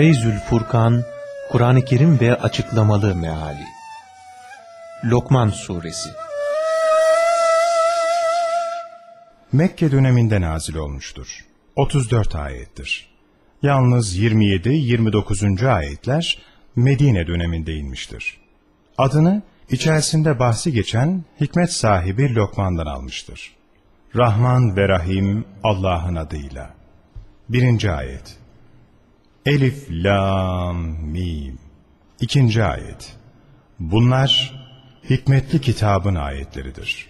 Feyzül Furkan, Kur'an-ı Kerim ve Açıklamalı Meali Lokman Suresi Mekke döneminde nazil olmuştur. 34 ayettir. Yalnız 27-29. ayetler Medine döneminde inmiştir. Adını içerisinde bahsi geçen hikmet sahibi Lokman'dan almıştır. Rahman ve Rahim Allah'ın adıyla. Birinci ayet. Elif, Lam, Mim. İkinci ayet. Bunlar hikmetli kitabın ayetleridir.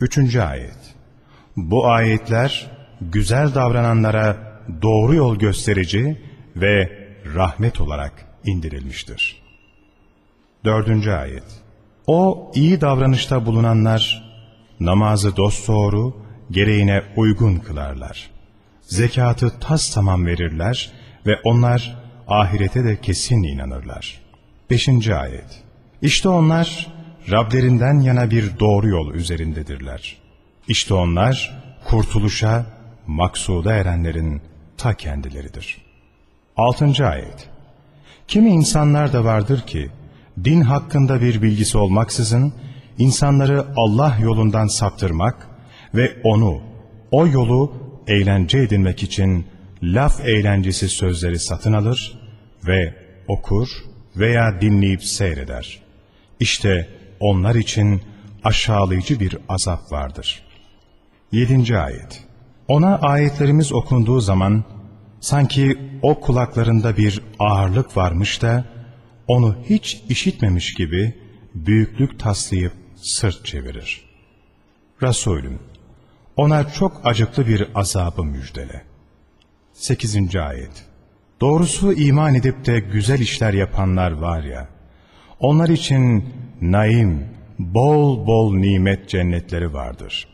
Üçüncü ayet. Bu ayetler güzel davrananlara doğru yol gösterici ve rahmet olarak indirilmiştir. Dördüncü ayet. O iyi davranışta bulunanlar namazı dosdoğru, gereğine uygun kılarlar. Zekatı tas tamam verirler ve onlar ahirete de kesin inanırlar. Beşinci ayet. İşte onlar Rablerinden yana bir doğru yol üzerindedirler. İşte onlar kurtuluşa, maksuda erenlerin ta kendileridir. Altıncı ayet. Kimi insanlar da vardır ki, din hakkında bir bilgisi olmaksızın, insanları Allah yolundan saptırmak ve onu, o yolu eğlence edinmek için laf eğlencesi sözleri satın alır ve okur veya dinleyip seyreder. İşte onlar için aşağılayıcı bir azap vardır. 7. Ayet Ona ayetlerimiz okunduğu zaman sanki o kulaklarında bir ağırlık varmış da onu hiç işitmemiş gibi büyüklük taslayıp sırt çevirir. Resulüm ona çok acıklı bir azabı müjdele. 8. Ayet Doğrusu iman edip de güzel işler yapanlar var ya, onlar için naim, bol bol nimet cennetleri vardır.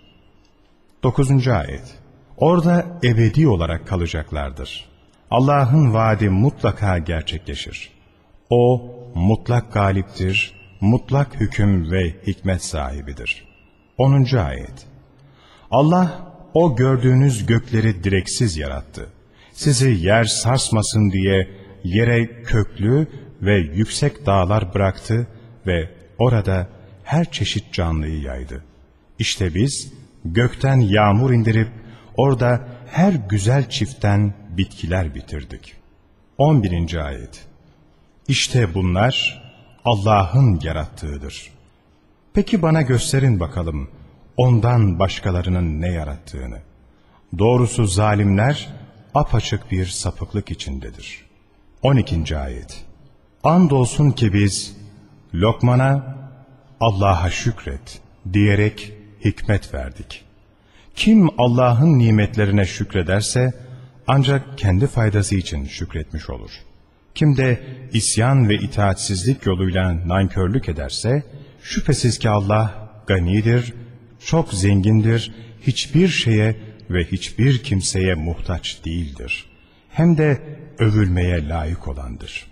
9. Ayet Orada ebedi olarak kalacaklardır. Allah'ın vaadi mutlaka gerçekleşir. O mutlak galiptir, mutlak hüküm ve hikmet sahibidir. 10. Ayet Allah o gördüğünüz gökleri direksiz yarattı. Sizi yer sarsmasın diye yere köklü ve yüksek dağlar bıraktı ve orada her çeşit canlıyı yaydı. İşte biz gökten yağmur indirip orada her güzel çiftten bitkiler bitirdik. 11. Ayet İşte bunlar Allah'ın yarattığıdır. Peki bana gösterin bakalım ondan başkalarının ne yarattığını. Doğrusu zalimler apaçık bir sapıklık içindedir. 12. Ayet Andolsun ki biz Lokman'a Allah'a şükret diyerek hikmet verdik. Kim Allah'ın nimetlerine şükrederse ancak kendi faydası için şükretmiş olur. Kim de isyan ve itaatsizlik yoluyla nankörlük ederse şüphesiz ki Allah ganidir, çok zengindir, hiçbir şeye ve hiçbir kimseye muhtaç değildir. Hem de övülmeye layık olandır.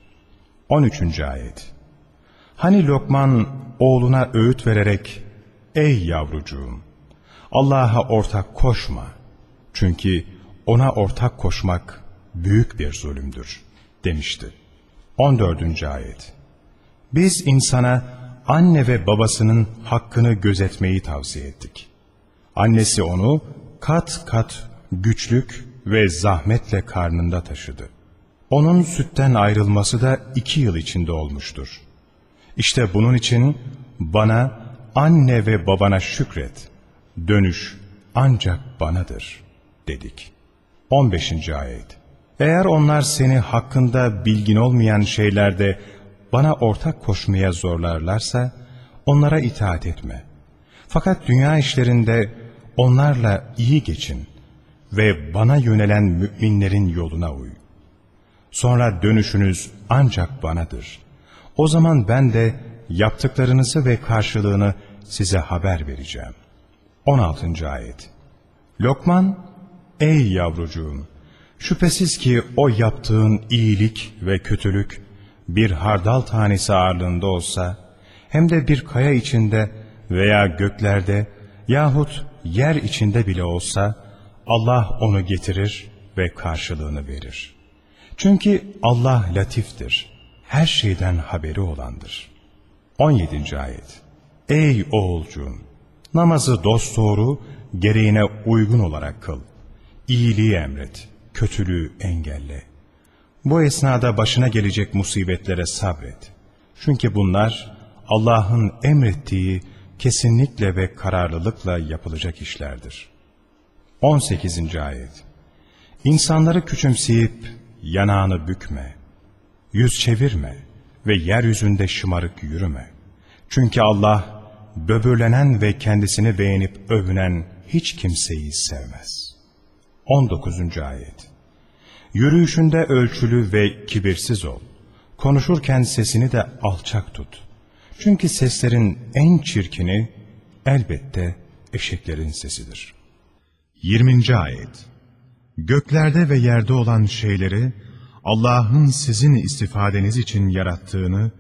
13. Ayet Hani Lokman oğluna öğüt vererek, Ey yavrucuğum! Allah'a ortak koşma. Çünkü ona ortak koşmak büyük bir zulümdür demişti. 14. Ayet Biz insana anne ve babasının hakkını gözetmeyi tavsiye ettik. Annesi onu kat kat güçlük ve zahmetle karnında taşıdı. Onun sütten ayrılması da iki yıl içinde olmuştur. İşte bunun için bana, anne ve babana şükret, dönüş ancak banadır, dedik. 15. Ayet Eğer onlar seni hakkında bilgin olmayan şeylerde bana ortak koşmaya zorlarlarsa, onlara itaat etme. Fakat dünya işlerinde onlarla iyi geçin ve bana yönelen müminlerin yoluna uy. Sonra dönüşünüz ancak banadır. O zaman ben de yaptıklarınızı ve karşılığını size haber vereceğim. 16. Ayet Lokman, ey yavrucuğum, şüphesiz ki o yaptığın iyilik ve kötülük bir hardal tanesi ağırlığında olsa, hem de bir kaya içinde veya göklerde yahut yer içinde bile olsa, Allah onu getirir ve karşılığını verir. Çünkü Allah latiftir. Her şeyden haberi olandır. 17. ayet. Ey oğulcuğum! Namazı dosdoğru, gereğine uygun olarak kıl. İyiliği emret, kötülüğü engelle. Bu esnada başına gelecek musibetlere sabret. Çünkü bunlar Allah'ın emrettiği kesinlikle ve kararlılıkla yapılacak işlerdir. 18. ayet İnsanları küçümseyip yanağını bükme, yüz çevirme ve yeryüzünde şımarık yürüme. Çünkü Allah böbürlenen ve kendisini beğenip övünen hiç kimseyi sevmez. 19. ayet Yürüyüşünde ölçülü ve kibirsiz ol. Konuşurken sesini de alçak tut. Çünkü seslerin en çirkini elbette eşeklerin sesidir. 20. ayet Göklerde ve yerde olan şeyleri Allah'ın sizin istifadeniz için yarattığını,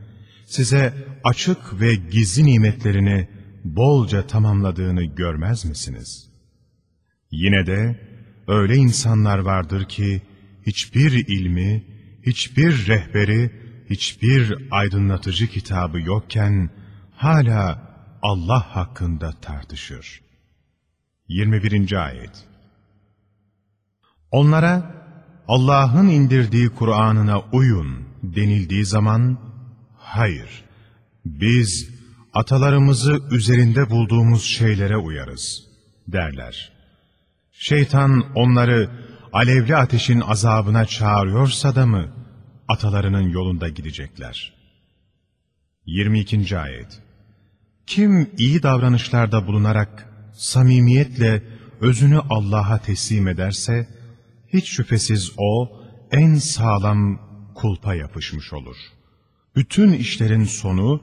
size açık ve gizli nimetlerini bolca tamamladığını görmez misiniz? Yine de öyle insanlar vardır ki hiçbir ilmi, hiçbir rehberi, hiçbir aydınlatıcı kitabı yokken hala Allah hakkında tartışır. 21. Ayet Onlara Allah'ın indirdiği Kur'an'ına uyun denildiği zaman, hayır, biz atalarımızı üzerinde bulduğumuz şeylere uyarız derler. Şeytan onları alevli ateşin azabına çağırıyorsa da mı atalarının yolunda gidecekler? 22. Ayet Kim iyi davranışlarda bulunarak samimiyetle özünü Allah'a teslim ederse, hiç şüphesiz o en sağlam kulpa yapışmış olur. Bütün işlerin sonu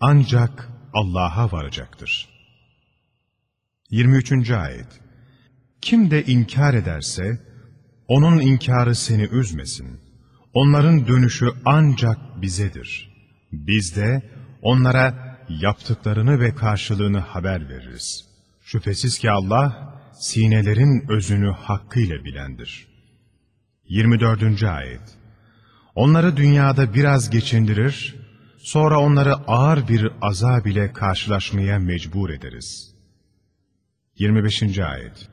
ancak Allah'a varacaktır. 23. Ayet Kim de inkar ederse, onun inkarı seni üzmesin. Onların dönüşü ancak bizedir. Biz de onlara yaptıklarını ve karşılığını haber veririz. Şüphesiz ki Allah, sinelerin özünü hakkıyla bilendir. 24. Ayet Onları dünyada biraz geçindirir, sonra onları ağır bir azab ile karşılaşmaya mecbur ederiz. 25. Ayet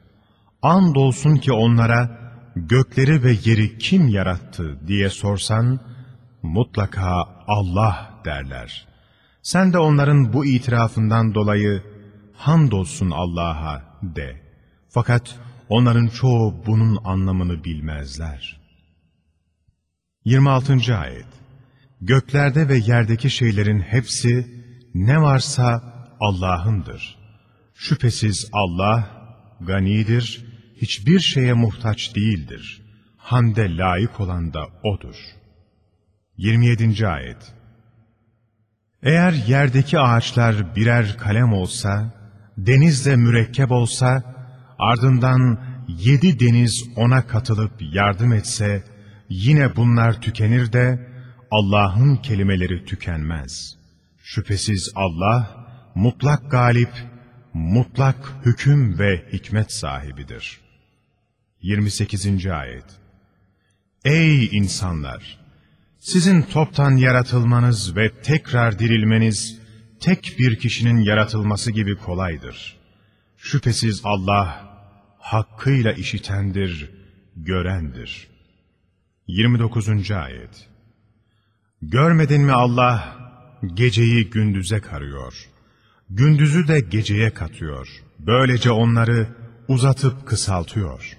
Andolsun ki onlara gökleri ve yeri kim yarattı diye sorsan, mutlaka Allah derler. Sen de onların bu itirafından dolayı hamdolsun Allah'a de. Fakat onların çoğu bunun anlamını bilmezler. 26. Ayet Göklerde ve yerdeki şeylerin hepsi ne varsa Allah'ındır. Şüphesiz Allah ganidir, hiçbir şeye muhtaç değildir. Hamde layık olan da O'dur. 27. Ayet Eğer yerdeki ağaçlar birer kalem olsa, denizde mürekkep olsa, ardından yedi deniz ona katılıp yardım etse, yine bunlar tükenir de Allah'ın kelimeleri tükenmez. Şüphesiz Allah mutlak galip, mutlak hüküm ve hikmet sahibidir. 28. Ayet Ey insanlar! Sizin toptan yaratılmanız ve tekrar dirilmeniz, tek bir kişinin yaratılması gibi kolaydır. Şüphesiz Allah, hakkıyla işitendir, görendir. 29. Ayet Görmedin mi Allah geceyi gündüze karıyor, gündüzü de geceye katıyor. Böylece onları uzatıp kısaltıyor.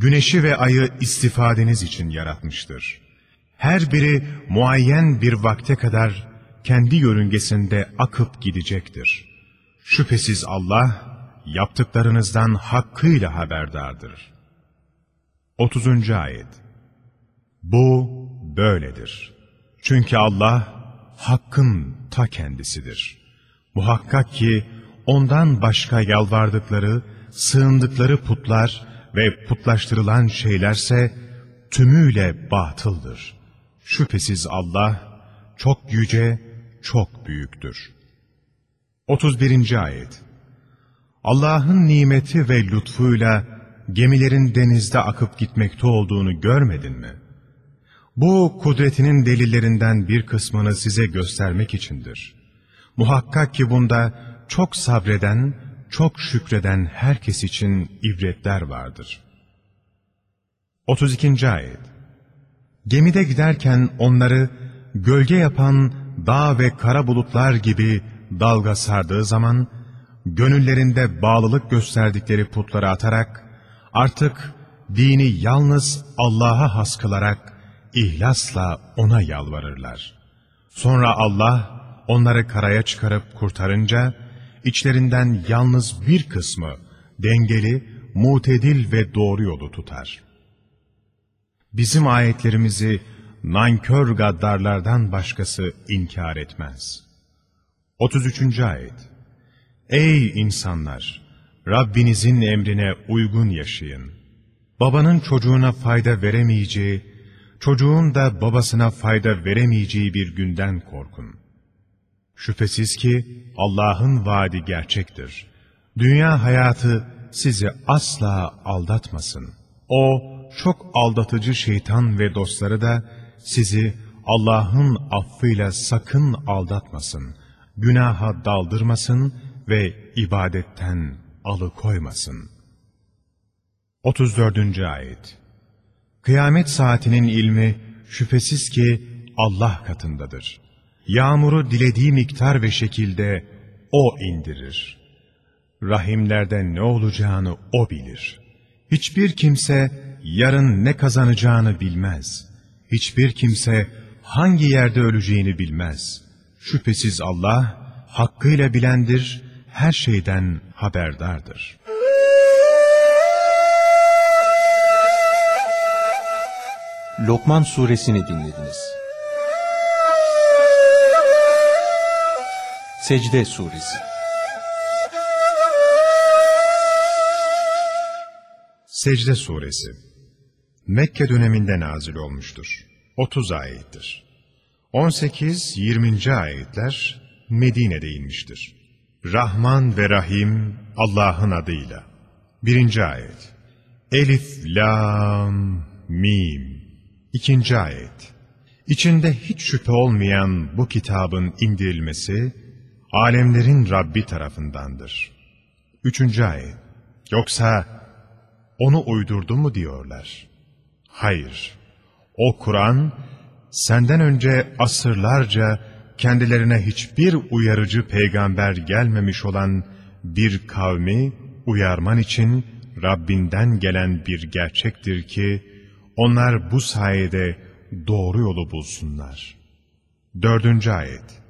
Güneşi ve ayı istifadeniz için yaratmıştır. Her biri muayyen bir vakte kadar kendi yörüngesinde akıp gidecektir. Şüphesiz Allah, yaptıklarınızdan hakkıyla haberdardır. 30. Ayet Bu böyledir. Çünkü Allah, hakkın ta kendisidir. Muhakkak ki, ondan başka yalvardıkları, sığındıkları putlar ve putlaştırılan şeylerse, tümüyle batıldır. Şüphesiz Allah, çok yüce, çok büyüktür. 31. Ayet Allah'ın nimeti ve lütfuyla gemilerin denizde akıp gitmekte olduğunu görmedin mi? Bu kudretinin delillerinden bir kısmını size göstermek içindir. Muhakkak ki bunda çok sabreden, çok şükreden herkes için ibretler vardır. 32. Ayet Gemide giderken onları gölge yapan dağ ve kara bulutlar gibi dalga sardığı zaman, gönüllerinde bağlılık gösterdikleri putları atarak, artık dini yalnız Allah'a has kılarak, ihlasla O'na yalvarırlar. Sonra Allah, onları karaya çıkarıp kurtarınca, içlerinden yalnız bir kısmı, dengeli, mutedil ve doğru yolu tutar. Bizim ayetlerimizi, nankör gaddarlardan başkası inkar etmez. 33. Ayet Ey insanlar! Rabbinizin emrine uygun yaşayın. Babanın çocuğuna fayda veremeyeceği, çocuğun da babasına fayda veremeyeceği bir günden korkun. Şüphesiz ki Allah'ın vaadi gerçektir. Dünya hayatı sizi asla aldatmasın. O, çok aldatıcı şeytan ve dostları da sizi Allah'ın affıyla sakın aldatmasın, günaha daldırmasın ve ibadetten alıkoymasın. 34. Ayet Kıyamet saatinin ilmi şüphesiz ki Allah katındadır. Yağmuru dilediği miktar ve şekilde O indirir. Rahimlerde ne olacağını O bilir. Hiçbir kimse yarın ne kazanacağını bilmez. Hiçbir kimse hangi yerde öleceğini bilmez. Şüphesiz Allah hakkıyla bilendir, her şeyden haberdardır. Lokman suresini dinlediniz. Secde suresi Secde suresi Mekke döneminde nazil olmuştur. 30 ayettir. 18-20. ayetler Medine'de inmiştir. Rahman ve Rahim Allah'ın adıyla. 1. ayet Elif, Lam, Mim. 2. ayet İçinde hiç şüphe olmayan bu kitabın indirilmesi, alemlerin Rabbi tarafındandır. 3. ayet Yoksa onu uydurdu mu diyorlar. Hayır, o Kur'an, senden önce asırlarca kendilerine hiçbir uyarıcı peygamber gelmemiş olan bir kavmi uyarman için Rabbinden gelen bir gerçektir ki, onlar bu sayede doğru yolu bulsunlar. Dördüncü ayet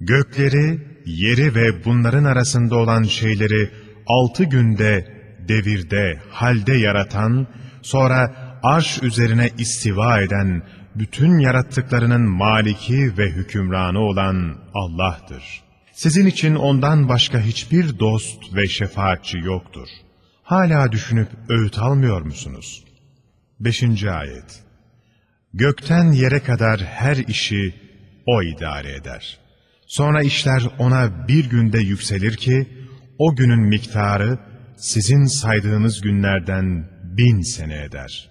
Gökleri, yeri ve bunların arasında olan şeyleri altı günde, devirde, halde yaratan, sonra arş üzerine istiva eden, bütün yarattıklarının maliki ve hükümranı olan Allah'tır. Sizin için ondan başka hiçbir dost ve şefaatçi yoktur. Hala düşünüp öğüt almıyor musunuz? 5. Ayet Gökten yere kadar her işi O idare eder. Sonra işler ona bir günde yükselir ki, o günün miktarı sizin saydığınız günlerden bin sene eder.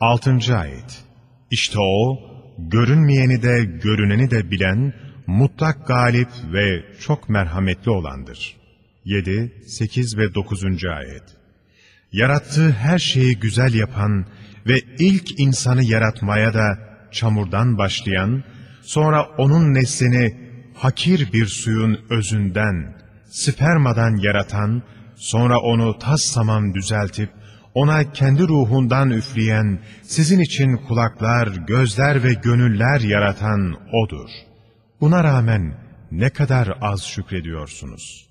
6. Ayet İşte o, görünmeyeni de görüneni de bilen, mutlak galip ve çok merhametli olandır. 7, 8 ve 9. ayet Yarattığı her şeyi güzel yapan ve ilk insanı yaratmaya da çamurdan başlayan, sonra onun neslini hakir bir suyun özünden, spermadan yaratan, sonra onu tas tamam düzeltip, ona kendi ruhundan üfleyen, sizin için kulaklar, gözler ve gönüller yaratan O'dur. Buna rağmen ne kadar az şükrediyorsunuz.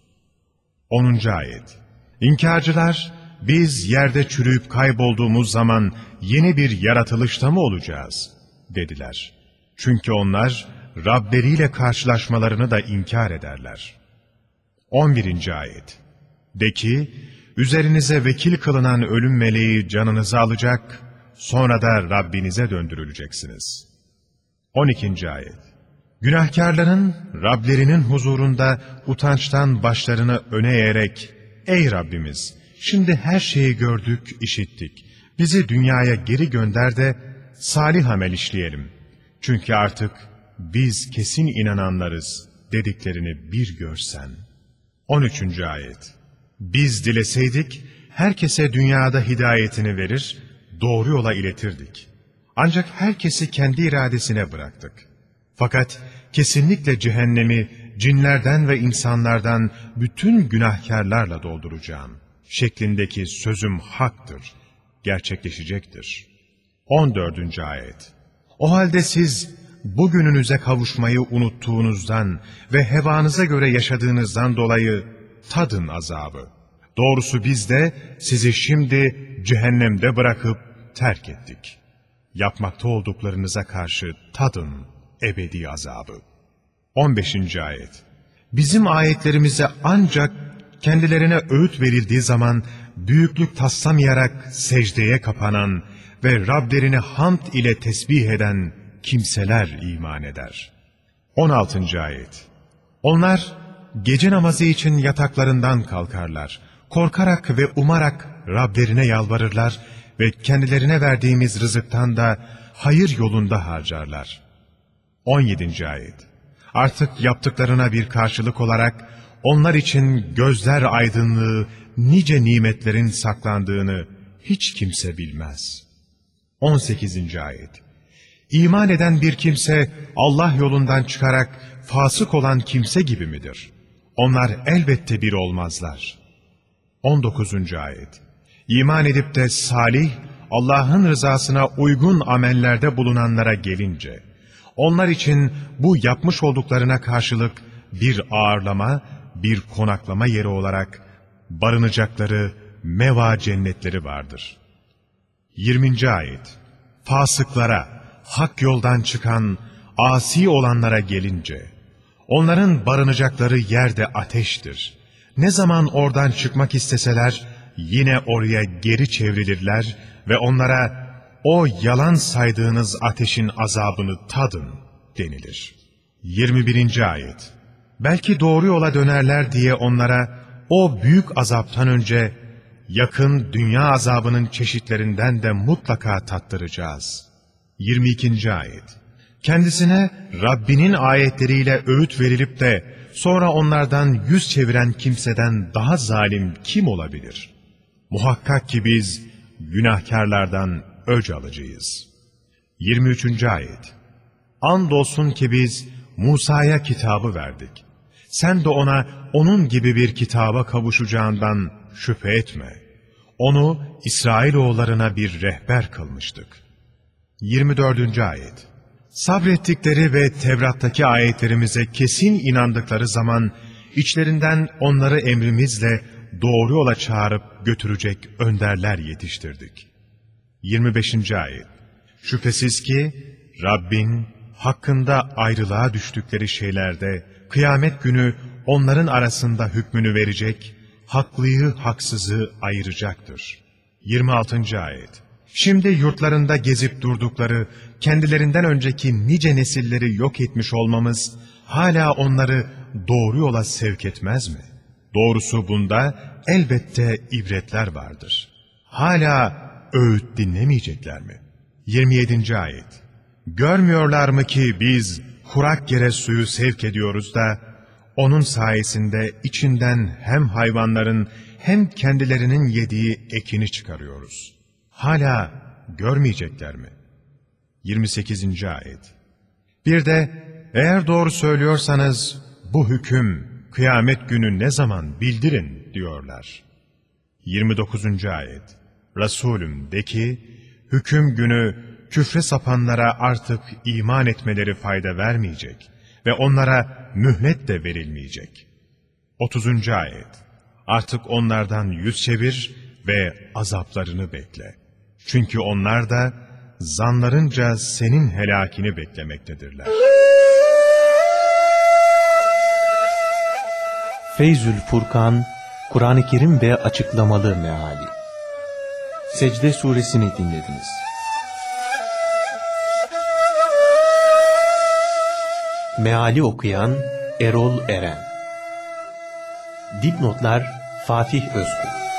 10. Ayet İnkarcılar, biz yerde çürüyüp kaybolduğumuz zaman yeni bir yaratılışta mı olacağız? dediler. Çünkü onlar Rableriyle karşılaşmalarını da inkar ederler. 11. Ayet De ki, üzerinize vekil kılınan ölüm meleği canınızı alacak, sonra da Rabbinize döndürüleceksiniz. 12. Ayet Günahkarların Rablerinin huzurunda utançtan başlarını öne eğerek, Ey Rabbimiz! Şimdi her şeyi gördük, işittik. Bizi dünyaya geri gönder de salih amel işleyelim. Çünkü artık biz kesin inananlarız dediklerini bir görsen. 13. Ayet Biz dileseydik herkese dünyada hidayetini verir, doğru yola iletirdik. Ancak herkesi kendi iradesine bıraktık. Fakat kesinlikle cehennemi cinlerden ve insanlardan bütün günahkarlarla dolduracağım şeklindeki sözüm haktır, gerçekleşecektir. 14. Ayet O halde siz bugününüze kavuşmayı unuttuğunuzdan ve hevanıza göre yaşadığınızdan dolayı tadın azabı. Doğrusu biz de sizi şimdi cehennemde bırakıp terk ettik. Yapmakta olduklarınıza karşı tadın ebedi azabı. 15. Ayet Bizim ayetlerimize ancak kendilerine öğüt verildiği zaman büyüklük taslamayarak secdeye kapanan ve Rablerini hamd ile tesbih eden kimseler iman eder. 16. Ayet Onlar gece namazı için yataklarından kalkarlar. Korkarak ve umarak Rablerine yalvarırlar ve kendilerine verdiğimiz rızıktan da hayır yolunda harcarlar. 17. Ayet Artık yaptıklarına bir karşılık olarak onlar için gözler aydınlığı, nice nimetlerin saklandığını hiç kimse bilmez. 18. Ayet İman eden bir kimse Allah yolundan çıkarak fasık olan kimse gibi midir? Onlar elbette bir olmazlar. 19. Ayet İman edip de salih, Allah'ın rızasına uygun amellerde bulunanlara gelince, onlar için bu yapmış olduklarına karşılık bir ağırlama, bir konaklama yeri olarak barınacakları meva cennetleri vardır. 20. Ayet Fasıklara, hak yoldan çıkan, asi olanlara gelince, onların barınacakları yerde ateştir. Ne zaman oradan çıkmak isteseler, yine oraya geri çevrilirler ve onlara, o yalan saydığınız ateşin azabını tadın denilir. 21. Ayet Belki doğru yola dönerler diye onlara o büyük azaptan önce yakın dünya azabının çeşitlerinden de mutlaka tattıracağız. 22. Ayet Kendisine Rabbinin ayetleriyle öğüt verilip de sonra onlardan yüz çeviren kimseden daha zalim kim olabilir? Muhakkak ki biz günahkarlardan öc alıcıyız. 23. Ayet Andolsun ki biz Musa'ya kitabı verdik. Sen de ona onun gibi bir kitaba kavuşacağından şüphe etme. Onu İsrailoğullarına bir rehber kılmıştık. 24. Ayet Sabrettikleri ve Tevrat'taki ayetlerimize kesin inandıkları zaman, içlerinden onları emrimizle doğru yola çağırıp götürecek önderler yetiştirdik. 25. Ayet Şüphesiz ki Rabbin hakkında ayrılığa düştükleri şeylerde kıyamet günü onların arasında hükmünü verecek, haklıyı haksızı ayıracaktır. 26. Ayet Şimdi yurtlarında gezip durdukları, kendilerinden önceki nice nesilleri yok etmiş olmamız, hala onları doğru yola sevk etmez mi? Doğrusu bunda elbette ibretler vardır. Hala öğüt dinlemeyecekler mi? 27. Ayet Görmüyorlar mı ki biz kurak yere suyu sevk ediyoruz da, onun sayesinde içinden hem hayvanların hem kendilerinin yediği ekini çıkarıyoruz. Hala görmeyecekler mi? 28. Ayet Bir de eğer doğru söylüyorsanız bu hüküm kıyamet günü ne zaman bildirin diyorlar. 29. Ayet Resulüm de ki, hüküm günü küfre sapanlara artık iman etmeleri fayda vermeyecek ve onlara mühlet de verilmeyecek. 30. Ayet Artık onlardan yüz çevir ve azaplarını bekle. Çünkü onlar da zanlarınca senin helakini beklemektedirler. Feyzül Furkan, Kur'an-ı Kerim ve Açıklamalı Meali Secde Suresini dinlediniz. Meali okuyan Erol Eren Dipnotlar Fatih Özgür